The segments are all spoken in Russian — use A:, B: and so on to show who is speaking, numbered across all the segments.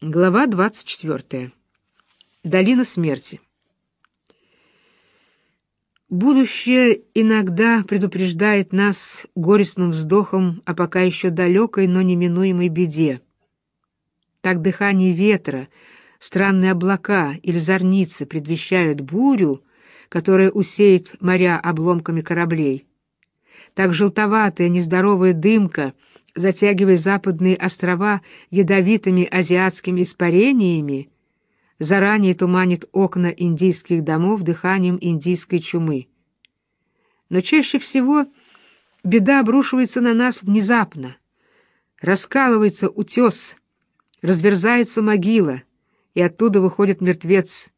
A: Глава 24. Долина смерти. Будущее иногда предупреждает нас горестным вздохом о пока еще далекой, но неминуемой беде. Так дыхание ветра, странные облака или зорницы предвещают бурю, которая усеет моря обломками кораблей. Так желтоватая нездоровая дымка — затягивая западные острова ядовитыми азиатскими испарениями, заранее туманит окна индийских домов дыханием индийской чумы. Но чаще всего беда обрушивается на нас внезапно. Раскалывается утес, разверзается могила, и оттуда выходит мертвец.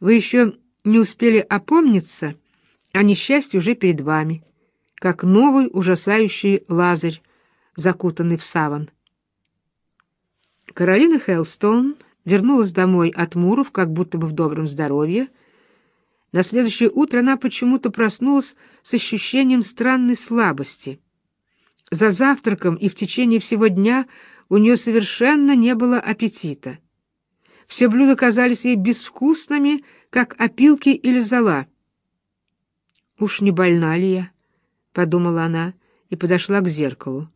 A: Вы еще не успели опомниться, а несчастье уже перед вами — как новый ужасающий лазарь, закутанный в саван. Каролина Хелстон вернулась домой от Муров, как будто бы в добром здоровье. На следующее утро она почему-то проснулась с ощущением странной слабости. За завтраком и в течение всего дня у нее совершенно не было аппетита. Все блюда казались ей безвкусными, как опилки или зола. Уж не больна ли я? — подумала она и подошла к зеркалу.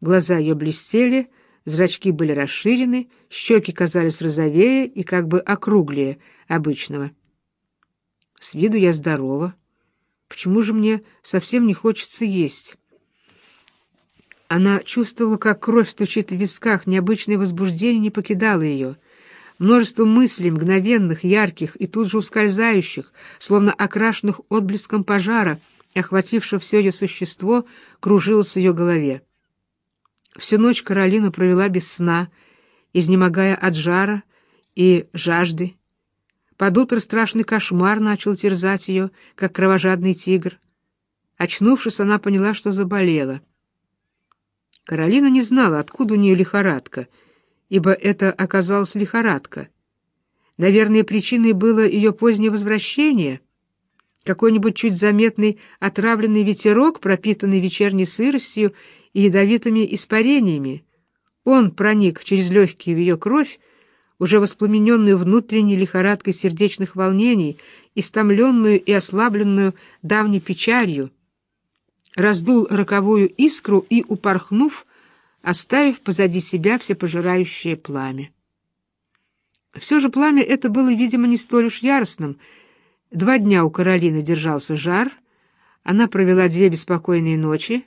A: Глаза ее блестели, зрачки были расширены, щеки казались розовее и как бы округлее обычного. С виду я здорова. Почему же мне совсем не хочется есть? Она чувствовала, как кровь стучит в висках, необычное возбуждение не покидало ее. Множество мыслей, мгновенных, ярких и тут же ускользающих, словно окрашенных отблеском пожара — охватившее все ее существо, кружилось в ее голове. Всю ночь Каролина провела без сна, изнемогая от жара и жажды. Под утро страшный кошмар начал терзать ее, как кровожадный тигр. Очнувшись, она поняла, что заболела. Каролина не знала, откуда у нее лихорадка, ибо это оказалась лихорадка. Наверное, причиной было ее позднее возвращение — какой-нибудь чуть заметный отравленный ветерок, пропитанный вечерней сыростью и ядовитыми испарениями. Он проник через легкие в ее кровь, уже воспламененную внутренней лихорадкой сердечных волнений, истомленную и ослабленную давней печалью, раздул роковую искру и, упорхнув, оставив позади себя всепожирающее пламя. Все же пламя это было, видимо, не столь уж яростным — Два дня у Каролины держался жар, она провела две беспокойные ночи,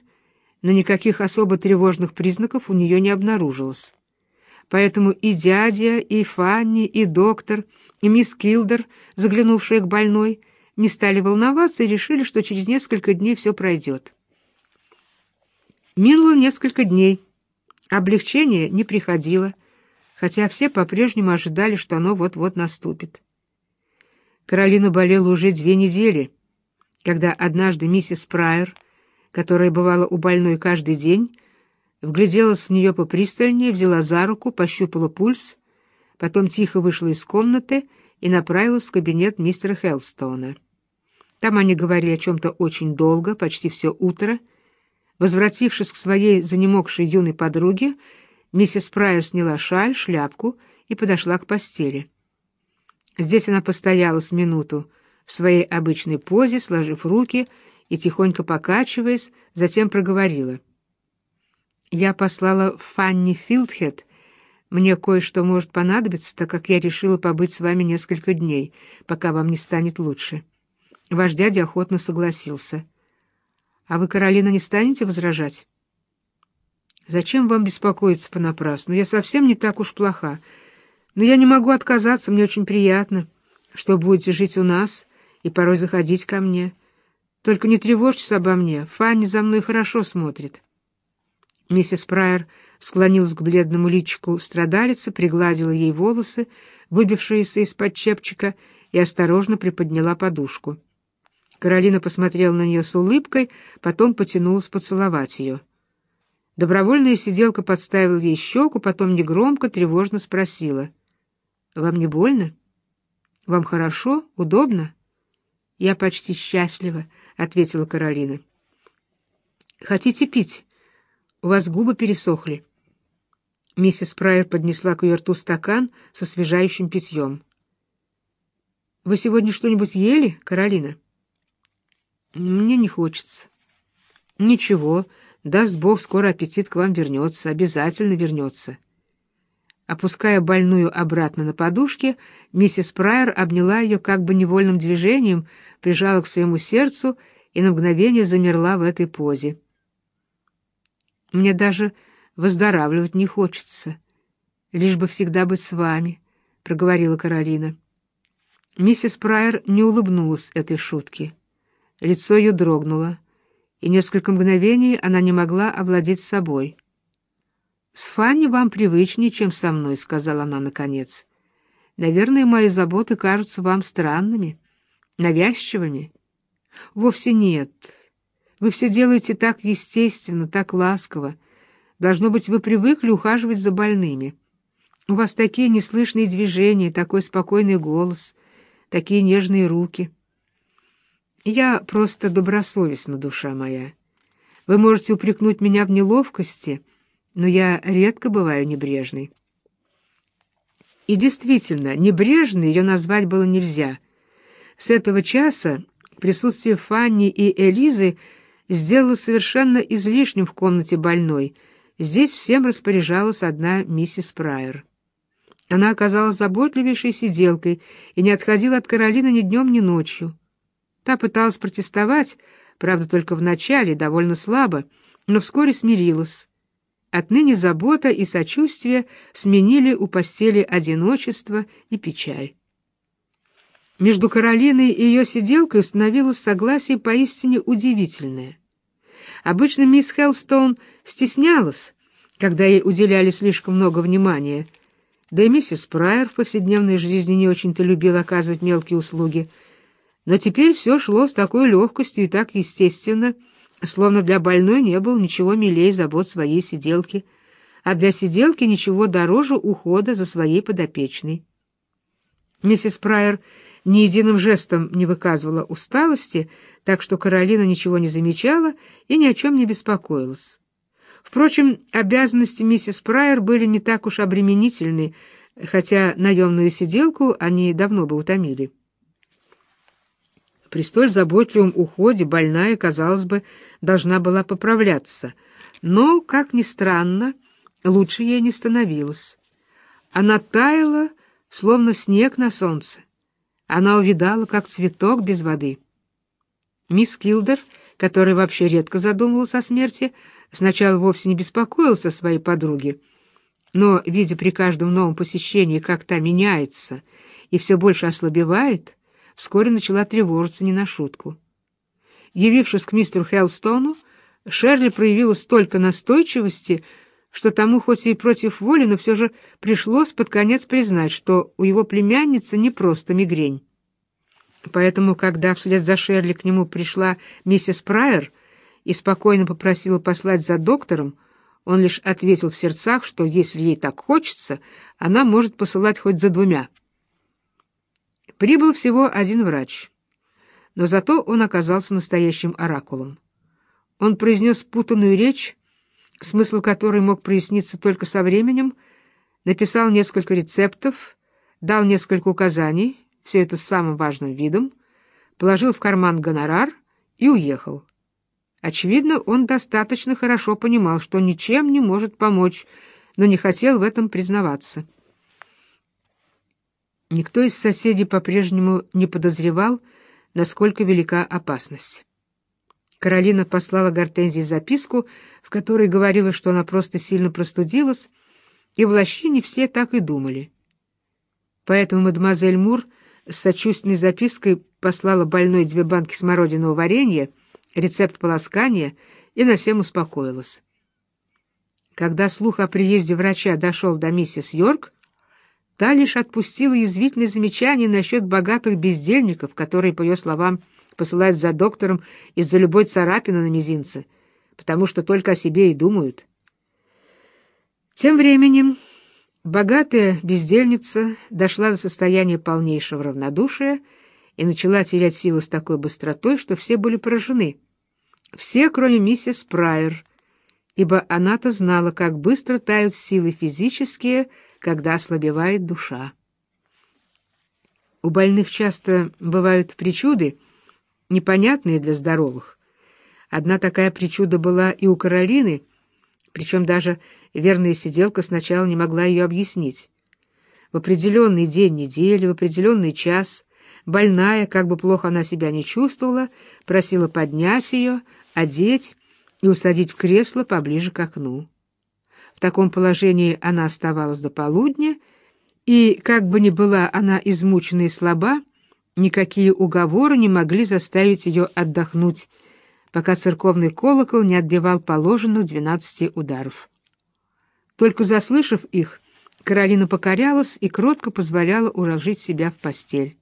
A: но никаких особо тревожных признаков у нее не обнаружилось. Поэтому и дядя, и Фанни, и доктор, и мисс Килдер, заглянувшие к больной, не стали волноваться и решили, что через несколько дней все пройдет. Минуло несколько дней. Облегчение не приходило, хотя все по-прежнему ожидали, что оно вот-вот наступит. Каролина болела уже две недели, когда однажды миссис Прайер, которая бывала у больной каждый день, вгляделась в нее попристальнее, взяла за руку, пощупала пульс, потом тихо вышла из комнаты и направилась в кабинет мистера Хелстона. Там они говорили о чем-то очень долго, почти все утро. Возвратившись к своей занемогшей юной подруге, миссис Прайер сняла шаль, шляпку и подошла к постели. Здесь она постояла с минуту в своей обычной позе, сложив руки и тихонько покачиваясь, затем проговорила. «Я послала Фанни Филдхед. Мне кое-что может понадобиться, так как я решила побыть с вами несколько дней, пока вам не станет лучше». Ваш дядя охотно согласился. «А вы, Каролина, не станете возражать?» «Зачем вам беспокоиться понапрасну? Я совсем не так уж плоха». Но я не могу отказаться, мне очень приятно, что будете жить у нас и порой заходить ко мне. Только не тревожьтесь обо мне, Фанни за мной хорошо смотрит. Миссис Прайер склонилась к бледному личику страдалицы, пригладила ей волосы, выбившиеся из-под чепчика, и осторожно приподняла подушку. Каролина посмотрела на нее с улыбкой, потом потянулась поцеловать ее. Добровольная сиделка подставила ей щеку, потом негромко, тревожно спросила — вам не больно? Вам хорошо? Удобно? Я почти счастлива, — ответила Миссис Прайер поднесла к ее рту стакан со освежающим питьем. «Вы сегодня что-нибудь ели, Каролина?» «Мне не хочется». «Ничего, даст Бог, скоро аппетит к вам вернется, обязательно вернется». Опуская больную обратно на подушке, миссис Прайер обняла ее как бы невольным движением, прижала к своему сердцу и на мгновение замерла в этой позе. «Мне даже выздоравливать не хочется, лишь бы всегда быть с вами», — проговорила Каролина. Миссис Прайер не улыбнулась этой шутке. Лицо ее дрогнуло, и несколько мгновений она не могла овладеть собой. «С Фанни вам привычнее, чем со мной», — сказала она наконец. «Наверное, мои заботы кажутся вам странными, навязчивыми». «Вовсе нет. Вы все делаете так естественно, так ласково. Должно быть, вы привыкли ухаживать за больными. У вас такие неслышные движения, такой спокойный голос, такие нежные руки». «Я просто добросовестна, душа моя. Вы можете упрекнуть меня в неловкости» но я редко бываю небрежной. И действительно, небрежной ее назвать было нельзя. С этого часа присутствие Фанни и Элизы сделало совершенно излишним в комнате больной. Здесь всем распоряжалась одна миссис Прайер. Она оказалась заботливейшей сиделкой и не отходила от Каролины ни днем, ни ночью. Та пыталась протестовать, правда, только вначале, довольно слабо, но вскоре смирилась. Отныне забота и сочувствие сменили у постели одиночество и печаль. Между Каролиной и ее сиделкой установилось согласие поистине удивительное. Обычно мисс Хеллстоун стеснялась, когда ей уделяли слишком много внимания, да и миссис Прайер в повседневной жизни не очень-то любила оказывать мелкие услуги. Но теперь все шло с такой легкостью и так естественно, словно для больной не было ничего милее забот своей сиделки, а для сиделки ничего дороже ухода за своей подопечной. Миссис Прайер ни единым жестом не выказывала усталости, так что Каролина ничего не замечала и ни о чем не беспокоилась. Впрочем, обязанности миссис Прайер были не так уж обременительны, хотя наемную сиделку они давно бы утомили. При столь заботливом уходе больная, казалось бы, должна была поправляться. Но, как ни странно, лучше ей не становилось. Она таяла, словно снег на солнце. Она увидала, как цветок без воды. Мисс Килдер, которая вообще редко задумывалась о смерти, сначала вовсе не беспокоилась о своей подруге, но, видя при каждом новом посещении, как та меняется и все больше ослабевает, вскоре начала тревожиться не на шутку. Явившись к мистеру Хелстону, Шерли проявила столько настойчивости, что тому, хоть и против воли, но все же пришлось под конец признать, что у его племянницы не просто мигрень. Поэтому, когда вслед за Шерли к нему пришла миссис Прайер и спокойно попросила послать за доктором, он лишь ответил в сердцах, что если ей так хочется, она может посылать хоть за двумя. Прибыл всего один врач, но зато он оказался настоящим оракулом. Он произнес путанную речь, смысл которой мог проясниться только со временем, написал несколько рецептов, дал несколько указаний, все это с самым важным видом, положил в карман гонорар и уехал. Очевидно, он достаточно хорошо понимал, что ничем не может помочь, но не хотел в этом признаваться. Никто из соседей по-прежнему не подозревал, насколько велика опасность. Каролина послала Гортензии записку, в которой говорила, что она просто сильно простудилась, и в лощине все так и думали. Поэтому мадемуазель Мур с сочувственной запиской послала больной две банки смородиного варенья, рецепт полоскания, и на всем успокоилась. Когда слух о приезде врача дошел до миссис Йорк, Та лишь отпустила язвительное замечание насчет богатых бездельников, которые, по ее словам, посылают за доктором из-за любой царапины на мизинце, потому что только о себе и думают. Тем временем богатая бездельница дошла до состояния полнейшего равнодушия и начала терять силы с такой быстротой, что все были поражены. Все, кроме миссис Прайер, ибо она-то знала, как быстро тают силы физические, когда ослабевает душа. У больных часто бывают причуды, непонятные для здоровых. Одна такая причуда была и у Каролины, причем даже верная сиделка сначала не могла ее объяснить. В определенный день недели, в определенный час больная, как бы плохо она себя не чувствовала, просила поднять ее, одеть и усадить в кресло поближе к окну. В таком положении она оставалась до полудня, и, как бы ни была она измучена и слаба, никакие уговоры не могли заставить ее отдохнуть, пока церковный колокол не отбивал положенных двенадцати ударов. Только заслышав их, Каролина покорялась и кротко позволяла уложить себя в постель.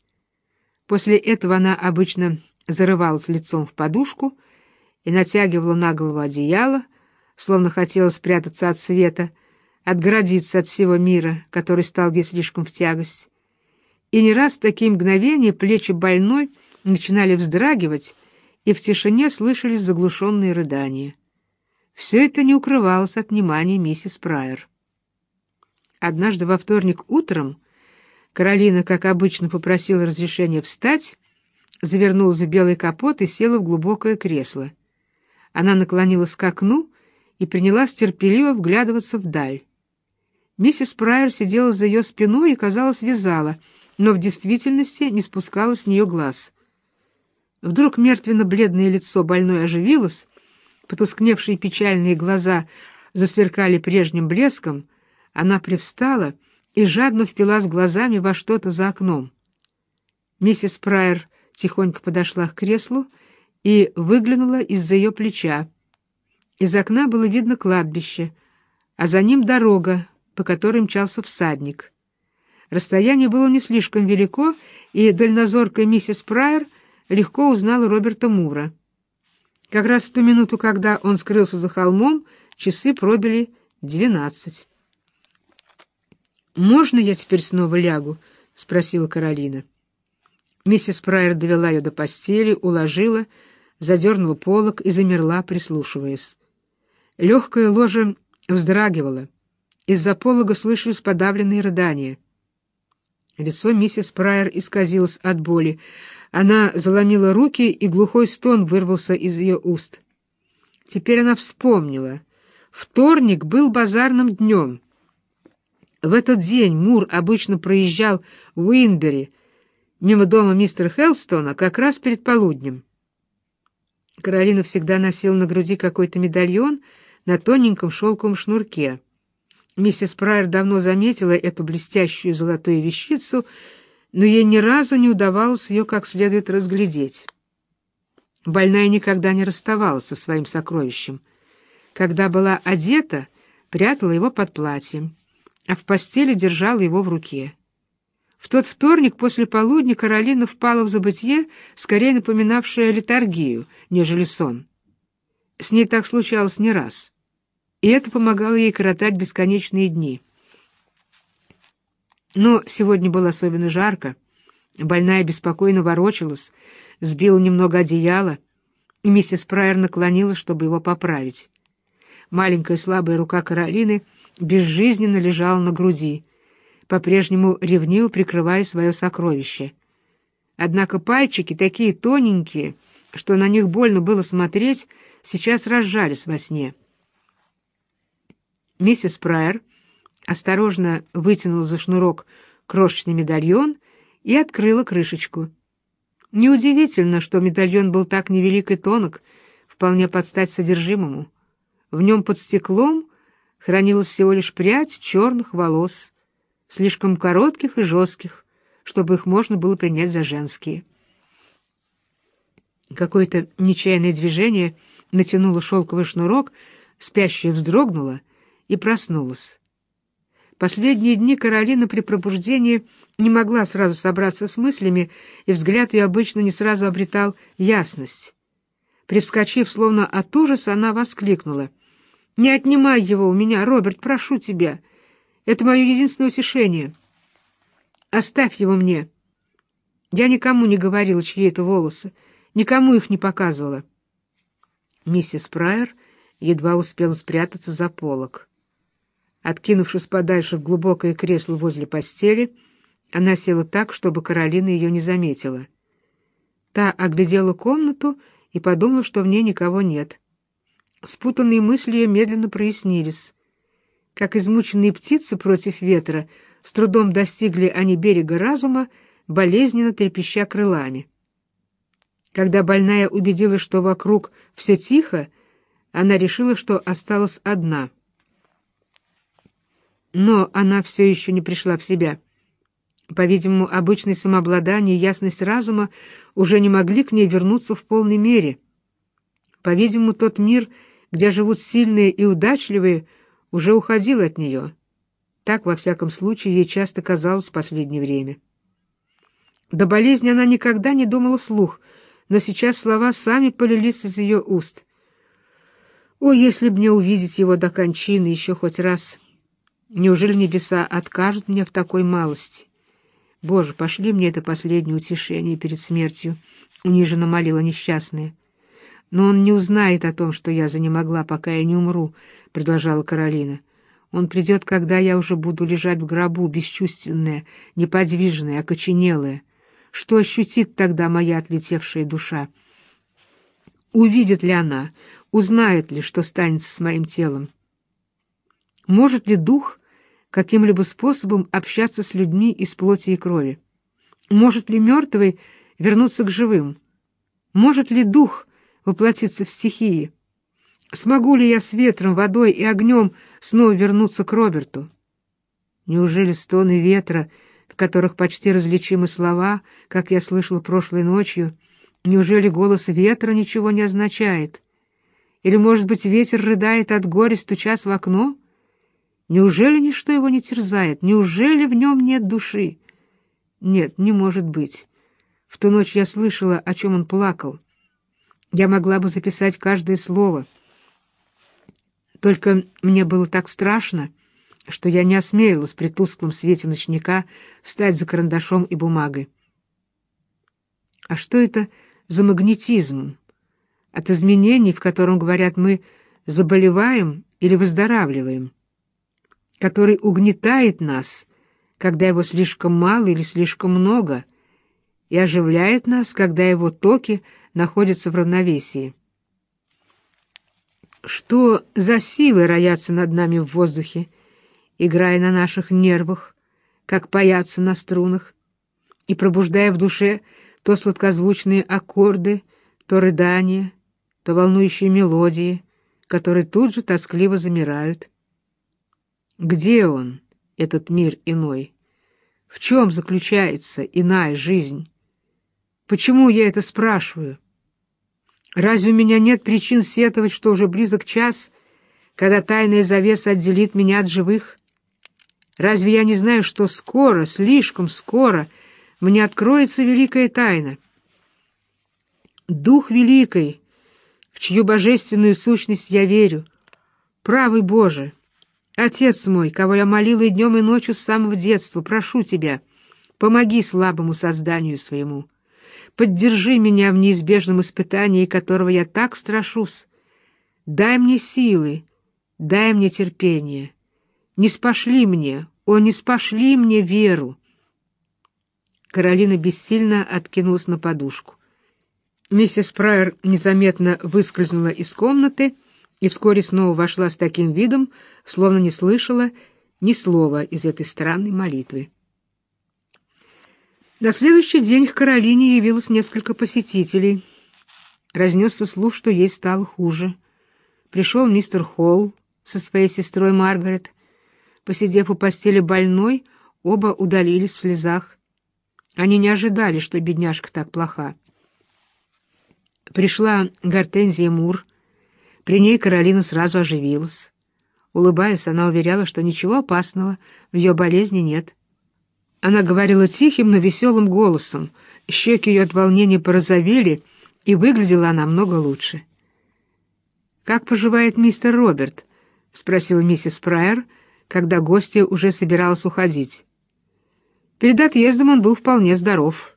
A: После этого она обычно зарывалась лицом в подушку и натягивала на голову одеяло, словно хотела спрятаться от света, отгородиться от всего мира, который стал ей слишком в тягость. И не раз в такие мгновения плечи больной начинали вздрагивать, и в тишине слышались заглушенные рыдания. Все это не укрывалось от внимания миссис Прайер. Однажды во вторник утром Каролина, как обычно, попросила разрешения встать, завернулась в белый капот и села в глубокое кресло. Она наклонилась к окну и принялась терпеливо вглядываться вдаль. Миссис Прайер сидела за ее спиной и, казалось, вязала, но в действительности не спускала с нее глаз. Вдруг мертвенно-бледное лицо больной оживилось, потускневшие печальные глаза засверкали прежним блеском, она привстала и жадно впилась глазами во что-то за окном. Миссис Прайер тихонько подошла к креслу и выглянула из-за ее плеча. Из окна было видно кладбище, а за ним дорога, по которой мчался всадник. Расстояние было не слишком велико, и дальнозоркая миссис Прайер легко узнала Роберта Мура. Как раз в ту минуту, когда он скрылся за холмом, часы пробили двенадцать. «Можно я теперь снова лягу?» — спросила Каролина. Миссис Прайер довела ее до постели, уложила, задернула полок и замерла, прислушиваясь. Легкое ложе вздрагивало. Из-за полога слышались подавленные рыдания. Лицо миссис Прайер исказилось от боли. Она заломила руки, и глухой стон вырвался из ее уст. Теперь она вспомнила. Вторник был базарным днем. В этот день Мур обычно проезжал в Уинбери, мимо дома мистера Хелстона, как раз перед полуднем. Каролина всегда носила на груди какой-то медальон на тоненьком шелковом шнурке. Миссис Прайер давно заметила эту блестящую золотую вещицу, но ей ни разу не удавалось ее как следует разглядеть. Больная никогда не расставалась со своим сокровищем. Когда была одета, прятала его под платьем, а в постели держала его в руке. В тот вторник после полудня Каролина впала в забытье, скорее напоминавшее летаргию, нежели сон. С ней так случалось не раз, и это помогало ей коротать бесконечные дни. Но сегодня было особенно жарко. Больная беспокойно ворочалась, сбила немного одеяла, и миссис Прайер наклонилась, чтобы его поправить. Маленькая слабая рука Каролины безжизненно лежала на груди — по-прежнему ревниво прикрывая свое сокровище. Однако пальчики, такие тоненькие, что на них больно было смотреть, сейчас разжались во сне. Миссис Прайер осторожно вытянула за шнурок крошечный медальон и открыла крышечку. Неудивительно, что медальон был так невелик и тонок, вполне под стать содержимому. В нем под стеклом хранилась всего лишь прядь черных волос — слишком коротких и жестких, чтобы их можно было принять за женские. Какое-то нечаянное движение натянуло шелковый шнурок, спящая вздрогнула и проснулась. Последние дни Каролина при пробуждении не могла сразу собраться с мыслями, и взгляд ее обычно не сразу обретал ясность. Привскочив, словно от ужаса, она воскликнула. «Не отнимай его у меня, Роберт, прошу тебя!» Это мое единственное утешение. Оставь его мне. Я никому не говорила, чьи это волосы, никому их не показывала. Миссис Прайер едва успела спрятаться за полок. Откинувшись подальше в глубокое кресло возле постели, она села так, чтобы Каролина ее не заметила. Та оглядела комнату и подумала, что в ней никого нет. Спутанные мысли ее медленно прояснились. Как измученные птицы против ветра, с трудом достигли они берега разума, болезненно трепеща крылами. Когда больная убедилась, что вокруг все тихо, она решила, что осталась одна. Но она все еще не пришла в себя. По-видимому, обычное самообладание и ясность разума уже не могли к ней вернуться в полной мере. По-видимому, тот мир, где живут сильные и удачливые, уже уходил от нее. Так, во всяком случае, ей часто казалось в последнее время. До болезни она никогда не думала вслух, но сейчас слова сами полились из ее уст. «О, если б мне увидеть его до кончины еще хоть раз! Неужели небеса откажут мне в такой малости?» «Боже, пошли мне это последнее утешение перед смертью», — униженно молила несчастная. «Но он не узнает о том, что я занемогла, пока я не умру», — продолжала Каролина. «Он придет, когда я уже буду лежать в гробу, бесчувственная, неподвижная, окоченелая. Что ощутит тогда моя отлетевшая душа? Увидит ли она, узнает ли, что станется с моим телом? Может ли дух каким-либо способом общаться с людьми из плоти и крови? Может ли мертвый вернуться к живым? Может ли дух воплотиться в стихии? Смогу ли я с ветром, водой и огнем снова вернуться к Роберту? Неужели стоны ветра, в которых почти различимы слова, как я слышал прошлой ночью, неужели голос ветра ничего не означает? Или, может быть, ветер рыдает от горя, стучась в окно? Неужели ничто его не терзает? Неужели в нем нет души? Нет, не может быть. В ту ночь я слышала, о чем он плакал. Я могла бы записать каждое слово. Только мне было так страшно, что я не осмелилась при тусклом свете ночника встать за карандашом и бумагой. А что это за магнетизм? От изменений, в котором, говорят, мы заболеваем или выздоравливаем? Который угнетает нас, когда его слишком мало или слишком много, и оживляет нас, когда его токи находятся в равновесии. Что за силы роятся над нами в воздухе, играя на наших нервах, как паяться на струнах, и пробуждая в душе то сладкозвучные аккорды, то рыдания, то волнующие мелодии, которые тут же тоскливо замирают — где он, этот мир иной? В чем заключается иная жизнь? Почему я это спрашиваю? Разве у меня нет причин сетовать, что уже близок час, когда тайная завеса отделит меня от живых? Разве я не знаю, что скоро, слишком скоро, мне откроется великая тайна? Дух Великий, в чью божественную сущность я верю, правый Боже — Отец мой, кого я молила и днем, и ночью с самого детства, прошу тебя, помоги слабому созданию своему. Поддержи меня в неизбежном испытании, которого я так страшусь. Дай мне силы, дай мне терпение. Не спошли мне, о, не спошли мне веру. Каролина бессильно откинулась на подушку. Миссис Прайер незаметно выскользнула из комнаты и вскоре снова вошла с таким видом, словно не слышала ни слова из этой странной молитвы. На следующий день к Каролине явилось несколько посетителей. Разнесся слух, что ей стало хуже. Пришел мистер Холл со своей сестрой Маргарет. Посидев у постели больной, оба удалились в слезах. Они не ожидали, что бедняжка так плоха. Пришла Гортензия Мур. При ней Каролина сразу оживилась. Улыбаясь, она уверяла, что ничего опасного в ее болезни нет. Она говорила тихим, но веселым голосом. Щеки ее от волнения порозовели, и выглядела она много лучше. «Как поживает мистер Роберт?» — спросила миссис Прайер, когда гостья уже собиралась уходить. Перед отъездом он был вполне здоров.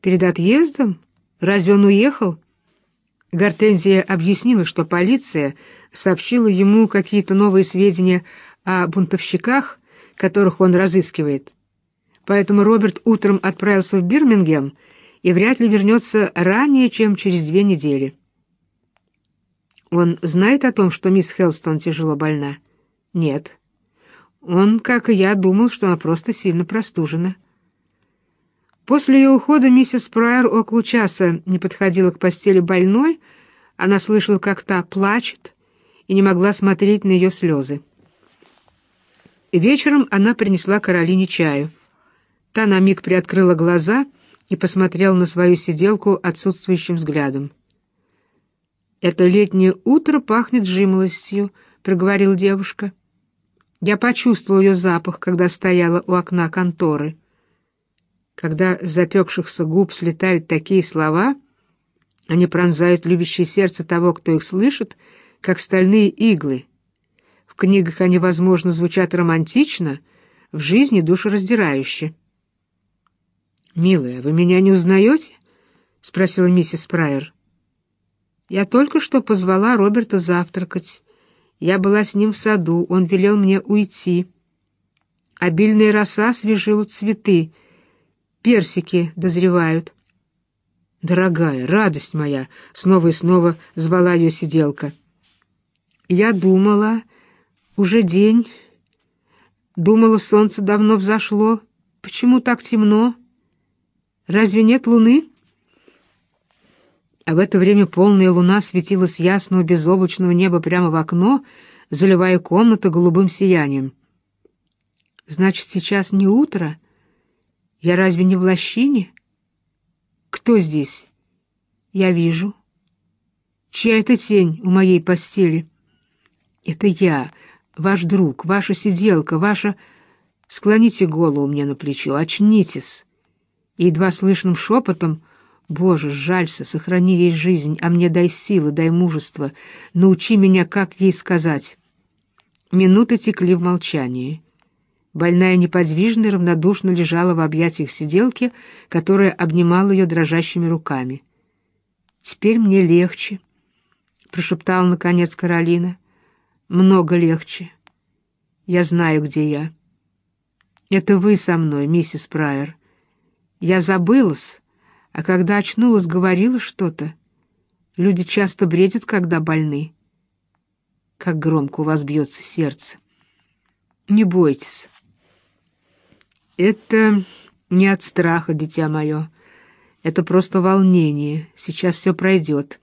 A: «Перед отъездом? Разве он уехал?» Гортензия объяснила, что полиция сообщила ему какие-то новые сведения о бунтовщиках, которых он разыскивает. Поэтому Роберт утром отправился в Бирмингем и вряд ли вернется ранее, чем через две недели. Он знает о том, что мисс Хелстон тяжело больна? Нет. Он, как и я, думал, что она просто сильно простужена. После ее ухода миссис Прайер около часа не подходила к постели больной, она слышала, как та плачет, и не могла смотреть на ее слезы. Вечером она принесла Каролине чаю. Та на миг приоткрыла глаза и посмотрела на свою сиделку отсутствующим взглядом. «Это летнее утро пахнет жимолостью», — проговорила девушка. Я почувствовал ее запах, когда стояла у окна конторы. Когда с запекшихся губ слетают такие слова, они пронзают любящее сердце того, кто их слышит, как стальные иглы. В книгах они, возможно, звучат романтично, в жизни душераздирающе. «Милая, вы меня не узнаете?» — спросила миссис Прайер. «Я только что позвала Роберта завтракать. Я была с ним в саду, он велел мне уйти. Обильная роса свежила цветы, персики дозревают». «Дорогая, радость моя!» — снова и снова звала ее сиделка. «Я думала, уже день. Думала, солнце давно взошло. Почему так темно?» Разве нет луны?» А в это время полная луна светила с ясного безоблачного неба прямо в окно, заливая комнату голубым сиянием. «Значит, сейчас не утро? Я разве не в лощине? Кто здесь? Я вижу. Чья это тень у моей постели? Это я, ваш друг, ваша сиделка, ваша... Склоните голову мне на плечо, очнитесь» и едва слышным шепотом «Боже, жалься, сохрани ей жизнь, а мне дай силы, дай мужество, научи меня, как ей сказать». Минуты текли в молчании. Больная неподвижно и равнодушно лежала в объятиях сиделки, которая обнимала ее дрожащими руками. «Теперь мне легче», — прошептала, наконец, Каролина. «Много легче. Я знаю, где я». «Это вы со мной, миссис Прайер». Я забылась, а когда очнулась, говорила что-то. Люди часто бредят, когда больны. Как громко у вас бьется сердце. Не бойтесь. Это не от страха, дитя мое. Это просто волнение. Сейчас все пройдет.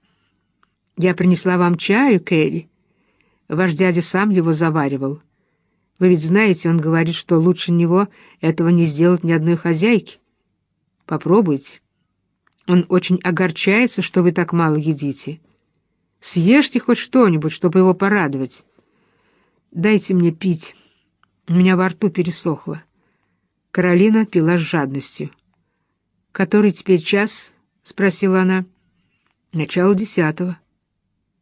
A: Я принесла вам чаю, Кэрри. Ваш дядя сам его заваривал. Вы ведь знаете, он говорит, что лучше него этого не сделать ни одной хозяйки. Попробуйте. Он очень огорчается, что вы так мало едите. Съешьте хоть что-нибудь, чтобы его порадовать. Дайте мне пить. У меня во рту пересохло. Каролина пила с жадностью. «Который теперь час?» — спросила она. «Начало десятого».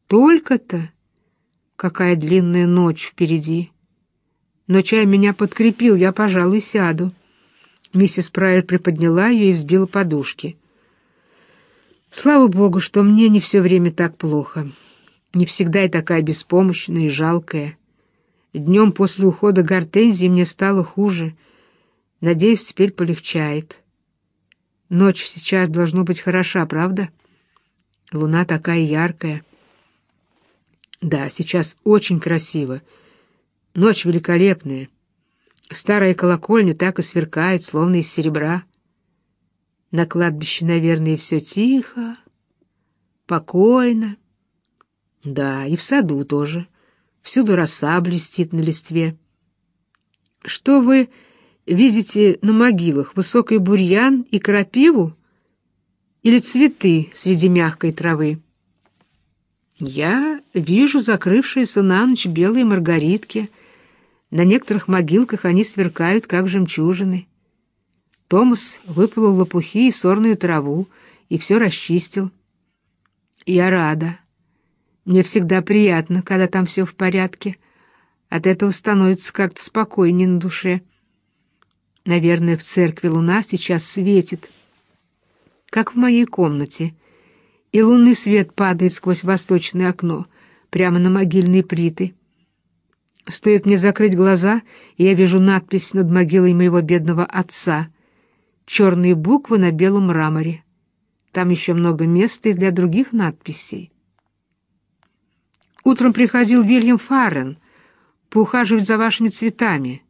A: «Только-то? Какая длинная ночь впереди!» «Но чай меня подкрепил, я, пожалуй, сяду». Миссис Прайер приподняла ее и взбила подушки. «Слава Богу, что мне не все время так плохо. Не всегда я такая беспомощная и жалкая. Днем после ухода гортензии мне стало хуже. Надеюсь, теперь полегчает. Ночь сейчас должно быть хороша, правда? Луна такая яркая. Да, сейчас очень красиво. Ночь великолепная». Старая колокольня так и сверкает, словно из серебра. На кладбище, наверное, все тихо, покойно. Да, и в саду тоже. Всюду роса блестит на листве. Что вы видите на могилах? Высокий бурьян и крапиву? Или цветы среди мягкой травы? Я вижу закрывшиеся на ночь белые маргаритки — на некоторых могилках они сверкают, как жемчужины. Томас выплыл лопухи и сорную траву и все расчистил. Я рада. Мне всегда приятно, когда там все в порядке. От этого становится как-то спокойнее на душе. Наверное, в церкви луна сейчас светит, как в моей комнате, и лунный свет падает сквозь восточное окно, прямо на могильные плиты. Стоит мне закрыть глаза, и я вижу надпись над могилой моего бедного отца. Черные буквы на белом мраморе. Там еще много места и для других надписей. Утром приходил Вильям Фаррен поухаживать за вашими цветами.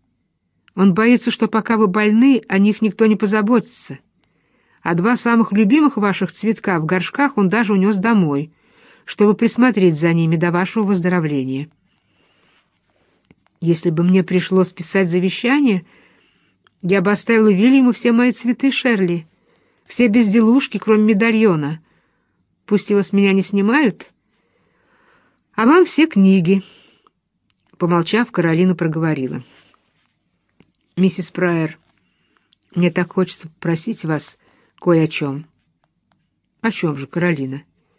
A: Он боится, что пока вы больны, о них никто не позаботится. А два самых любимых ваших цветка в горшках он даже унес домой, чтобы присмотреть за ними до вашего выздоровления. Если бы мне пришлось писать завещание, я бы оставила Вильяму все мои цветы, Шерли, все безделушки, кроме медальона. Пусть его с меня не снимают, а вам все книги. Помолчав, Каролина проговорила. «Миссис Прайер, мне так хочется попросить вас кое о чем». «О чем же, Каролина?»